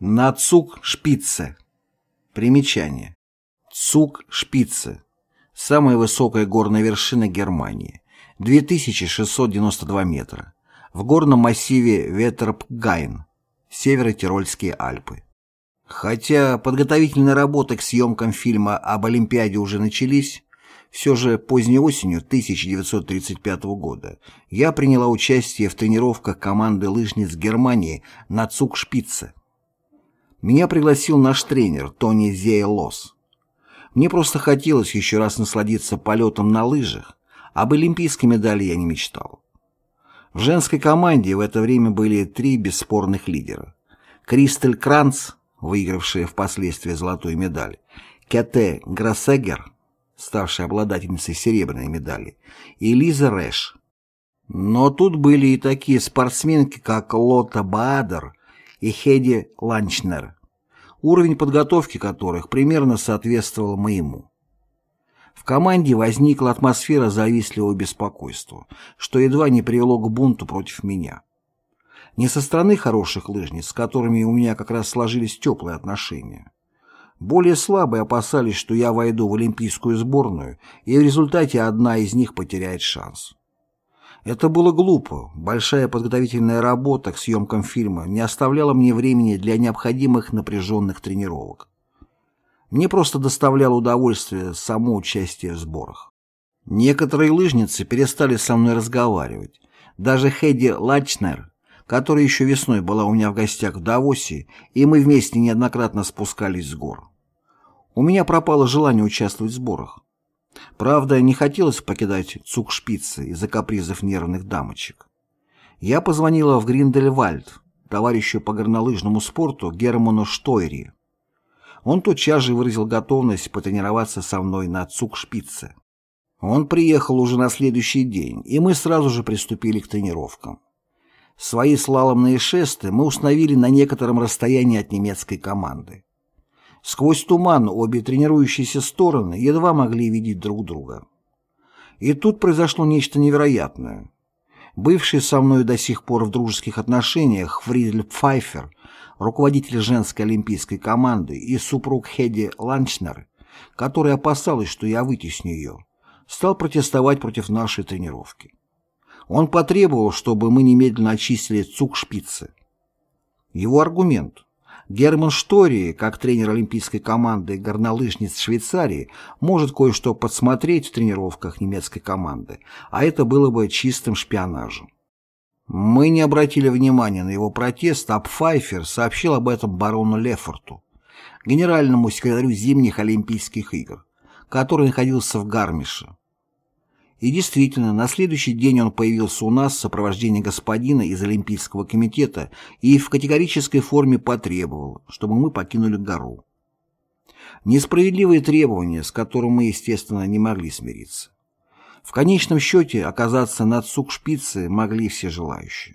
На Цук-Шпице. Примечание. Цук-Шпице. Самая высокая горная вершина Германии. 2692 метра. В горном массиве Ветерпгайн. Северо-Тирольские Альпы. Хотя подготовительные работы к съемкам фильма об Олимпиаде уже начались, все же поздней осенью 1935 года я приняла участие в тренировках команды лыжниц Германии на Цугшпице. Меня пригласил наш тренер Тони Зейлос. Мне просто хотелось еще раз насладиться полетом на лыжах, об олимпийской медали я не мечтал. В женской команде в это время были три бесспорных лидера. Кристель Кранц, выигравшая впоследствии золотую медаль, Кете Гроссегер, ставшая обладательницей серебряной медали, и Лиза Рэш. Но тут были и такие спортсменки, как Лота Баадер и Хеди Ланчнер, уровень подготовки которых примерно соответствовал моему. В команде возникла атмосфера завистливого беспокойства, что едва не привело к бунту против меня. Не со стороны хороших лыжниц, с которыми у меня как раз сложились теплые отношения. Более слабые опасались, что я войду в олимпийскую сборную, и в результате одна из них потеряет шанс. Это было глупо. Большая подготовительная работа к съемкам фильма не оставляла мне времени для необходимых напряженных тренировок. Мне просто доставляло удовольствие само участие в сборах. Некоторые лыжницы перестали со мной разговаривать. Даже Хэдди Лачнер, которая еще весной была у меня в гостях в Давосе, и мы вместе неоднократно спускались с гор. У меня пропало желание участвовать в сборах. Правда, не хотелось покидать Цукшпицы из-за капризов нервных дамочек. Я позвонила в Гриндельвальд, товарищу по горнолыжному спорту Герману Штойри. Он тотчас же выразил готовность потренироваться со мной на Цукшпице. Он приехал уже на следующий день, и мы сразу же приступили к тренировкам. Свои слаломные шесты мы установили на некотором расстоянии от немецкой команды. Сквозь туман обе тренирующиеся стороны едва могли видеть друг друга. И тут произошло нечто невероятное. Бывший со мной до сих пор в дружеских отношениях Фридель Пфайфер, руководитель женской олимпийской команды, и супруг Хеди Ланчнер, которая опасалась, что я вытесню ее, стал протестовать против нашей тренировки. Он потребовал, чтобы мы немедленно очистили цугшпицы. Его аргумент. Герман Штори, как тренер олимпийской команды горнолыжниц Швейцарии, может кое-что подсмотреть в тренировках немецкой команды, а это было бы чистым шпионажем. Мы не обратили внимания на его протест, а Пфайфер сообщил об этом барону Лефорту, генеральному секретарю зимних Олимпийских игр, который находился в Гармише. И действительно, на следующий день он появился у нас в сопровождении господина из Олимпийского комитета и в категорической форме потребовал, чтобы мы покинули гору. Несправедливые требования, с которым мы, естественно, не могли смириться. В конечном счете оказаться на Цукшпице могли все желающие.